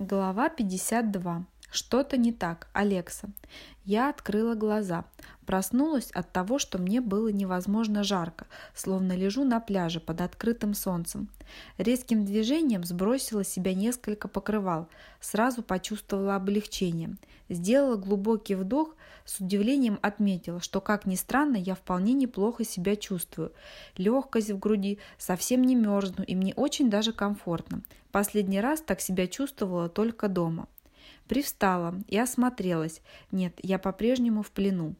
Глава 52. Что-то не так, Алекса. Я открыла глаза. Проснулась от того, что мне было невозможно жарко, словно лежу на пляже под открытым солнцем. Резким движением сбросила с себя несколько покрывал. Сразу почувствовала облегчение. Сделала глубокий вдох, с удивлением отметила, что, как ни странно, я вполне неплохо себя чувствую. Легкость в груди, совсем не мерзну и мне очень даже комфортно. Последний раз так себя чувствовала только дома. Привстала и осмотрелась. Нет, я по-прежнему в плену.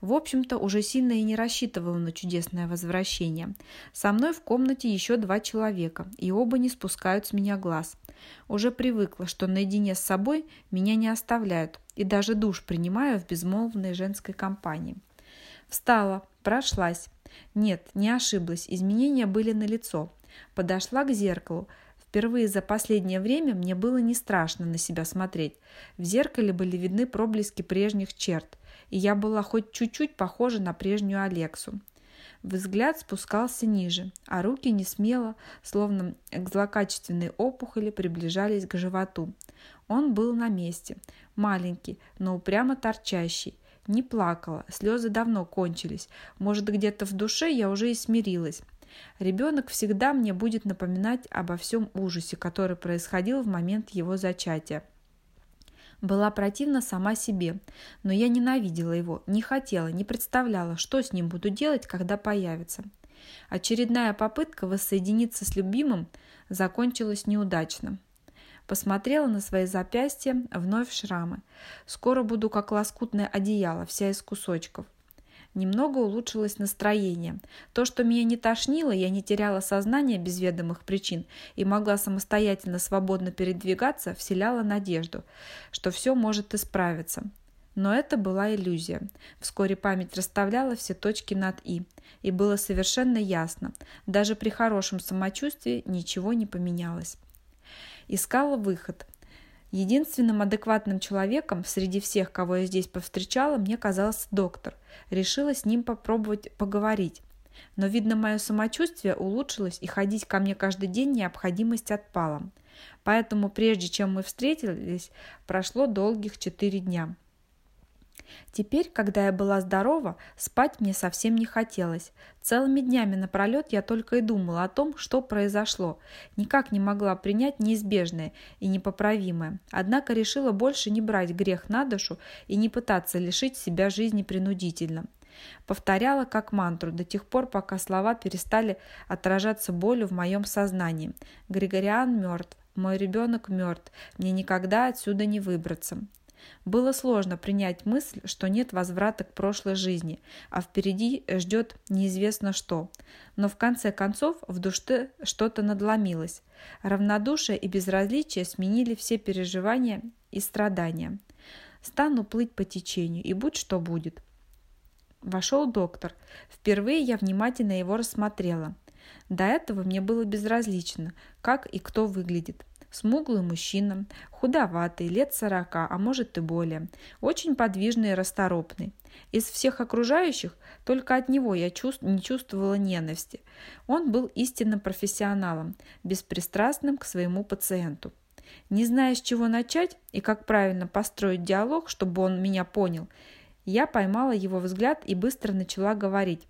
В общем-то, уже сильно и не рассчитывала на чудесное возвращение. Со мной в комнате еще два человека, и оба не спускают с меня глаз. Уже привыкла, что наедине с собой меня не оставляют, и даже душ принимаю в безмолвной женской компании. Встала, прошлась. Нет, не ошиблась, изменения были налицо. Подошла к зеркалу, Впервые за последнее время мне было не страшно на себя смотреть. В зеркале были видны проблески прежних черт, и я была хоть чуть-чуть похожа на прежнюю Алексу. Взгляд спускался ниже, а руки не смело, словно злокачественные опухоли, приближались к животу. Он был на месте, маленький, но упрямо торчащий. Не плакала, слезы давно кончились. Может, где-то в душе я уже и смирилась. Ребенок всегда мне будет напоминать обо всем ужасе, который происходил в момент его зачатия. Была противна сама себе, но я ненавидела его, не хотела, не представляла, что с ним буду делать, когда появится. Очередная попытка воссоединиться с любимым закончилась неудачно. Посмотрела на свои запястья, вновь шрамы. Скоро буду как лоскутное одеяло, вся из кусочков. Немного улучшилось настроение. То, что меня не тошнило, я не теряла сознание без ведомых причин и могла самостоятельно свободно передвигаться, вселяло надежду, что все может исправиться. Но это была иллюзия. Вскоре память расставляла все точки над «и», и было совершенно ясно, даже при хорошем самочувствии ничего не поменялось. Искала выход, Единственным адекватным человеком среди всех, кого я здесь повстречала, мне казался доктор. Решила с ним попробовать поговорить. Но, видно, мое самочувствие улучшилось, и ходить ко мне каждый день необходимость отпала. Поэтому, прежде чем мы встретились, прошло долгих четыре дня. Теперь, когда я была здорова, спать мне совсем не хотелось. Целыми днями напролет я только и думала о том, что произошло. Никак не могла принять неизбежное и непоправимое. Однако решила больше не брать грех на душу и не пытаться лишить себя жизни принудительно. Повторяла как мантру до тех пор, пока слова перестали отражаться болью в моем сознании. Григориан мертв. Мой ребенок мертв. Мне никогда отсюда не выбраться. Было сложно принять мысль, что нет возврата к прошлой жизни, а впереди ждет неизвестно что. Но в конце концов в душе что-то надломилось. Равнодушие и безразличие сменили все переживания и страдания. Стану плыть по течению, и будь что будет. Вошел доктор. Впервые я внимательно его рассмотрела. До этого мне было безразлично, как и кто выглядит. Смуглый мужчина, худоватый, лет сорока, а может и более. Очень подвижный и расторопный. Из всех окружающих только от него я чувств, не чувствовала ненависти. Он был истинным профессионалом, беспристрастным к своему пациенту. Не зная, с чего начать и как правильно построить диалог, чтобы он меня понял, я поймала его взгляд и быстро начала говорить.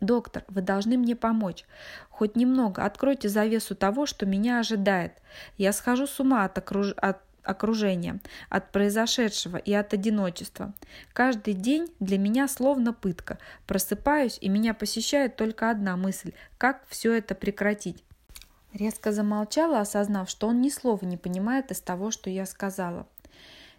«Доктор, вы должны мне помочь. Хоть немного откройте завесу того, что меня ожидает. Я схожу с ума от, окруж... от окружения, от произошедшего и от одиночества. Каждый день для меня словно пытка. Просыпаюсь, и меня посещает только одна мысль – как все это прекратить. Резко замолчала, осознав, что он ни слова не понимает из того, что я сказала.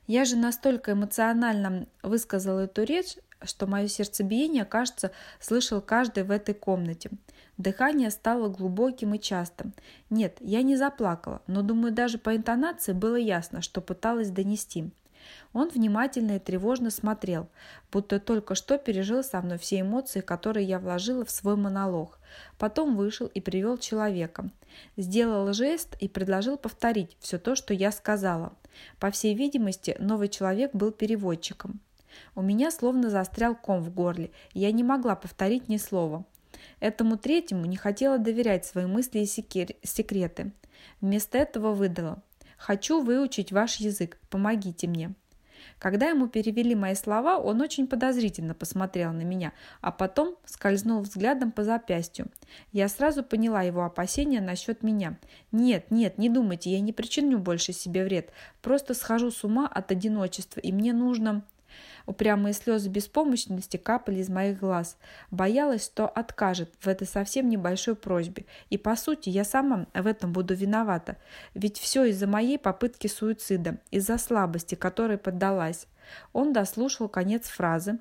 Я же настолько эмоционально высказала эту речь, что мое сердцебиение, кажется, слышал каждый в этой комнате. Дыхание стало глубоким и частым. Нет, я не заплакала, но, думаю, даже по интонации было ясно, что пыталась донести. Он внимательно и тревожно смотрел, будто только что пережил со мной все эмоции, которые я вложила в свой монолог. Потом вышел и привел человека. Сделал жест и предложил повторить все то, что я сказала. По всей видимости, новый человек был переводчиком. У меня словно застрял ком в горле, и я не могла повторить ни слова. Этому третьему не хотела доверять свои мысли и секреты. Вместо этого выдала. «Хочу выучить ваш язык. Помогите мне». Когда ему перевели мои слова, он очень подозрительно посмотрел на меня, а потом скользнул взглядом по запястью. Я сразу поняла его опасения насчет меня. «Нет, нет, не думайте, я не причиню больше себе вред. Просто схожу с ума от одиночества, и мне нужно...» Упрямые слезы беспомощности капали из моих глаз. Боялась, что откажет в этой совсем небольшой просьбе. И, по сути, я сама в этом буду виновата. Ведь все из-за моей попытки суицида, из-за слабости, которой поддалась. Он дослушал конец фразы,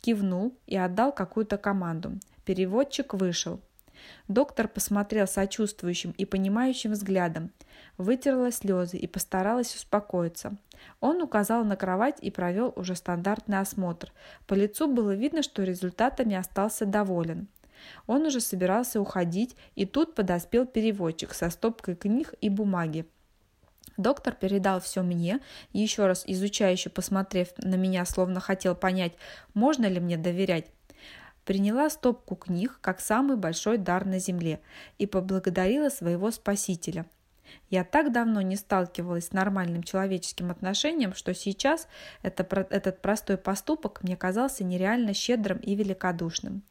кивнул и отдал какую-то команду. Переводчик вышел. Доктор посмотрел сочувствующим и понимающим взглядом, вытерла слезы и постаралась успокоиться. Он указал на кровать и провел уже стандартный осмотр. По лицу было видно, что результатами остался доволен. Он уже собирался уходить, и тут подоспел переводчик со стопкой книг и бумаги. Доктор передал все мне, еще раз изучающе посмотрев на меня, словно хотел понять, можно ли мне доверять, приняла стопку книг как самый большой дар на земле и поблагодарила своего спасителя – я так давно не сталкивалась с нормальным человеческим отношением, что сейчас это, этот простой поступок мне казался нереально щедрым и великодушным.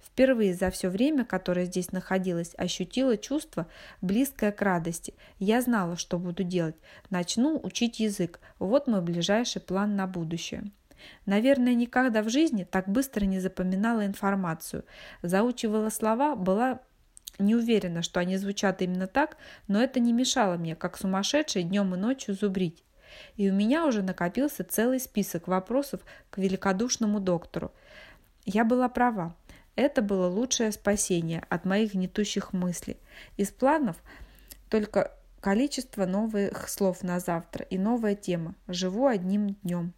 Впервые за все время, которое здесь находилась, ощутила чувство, близкое к радости. Я знала, что буду делать. Начну учить язык. Вот мой ближайший план на будущее. Наверное, никогда в жизни так быстро не запоминала информацию. Заучивала слова, была не уверена, что они звучат именно так, но это не мешало мне, как сумасшедший, днем и ночью зубрить. И у меня уже накопился целый список вопросов к великодушному доктору. Я была права. Это было лучшее спасение от моих гнетущих мыслей. Из планов только количество новых слов на завтра и новая тема. Живу одним днем.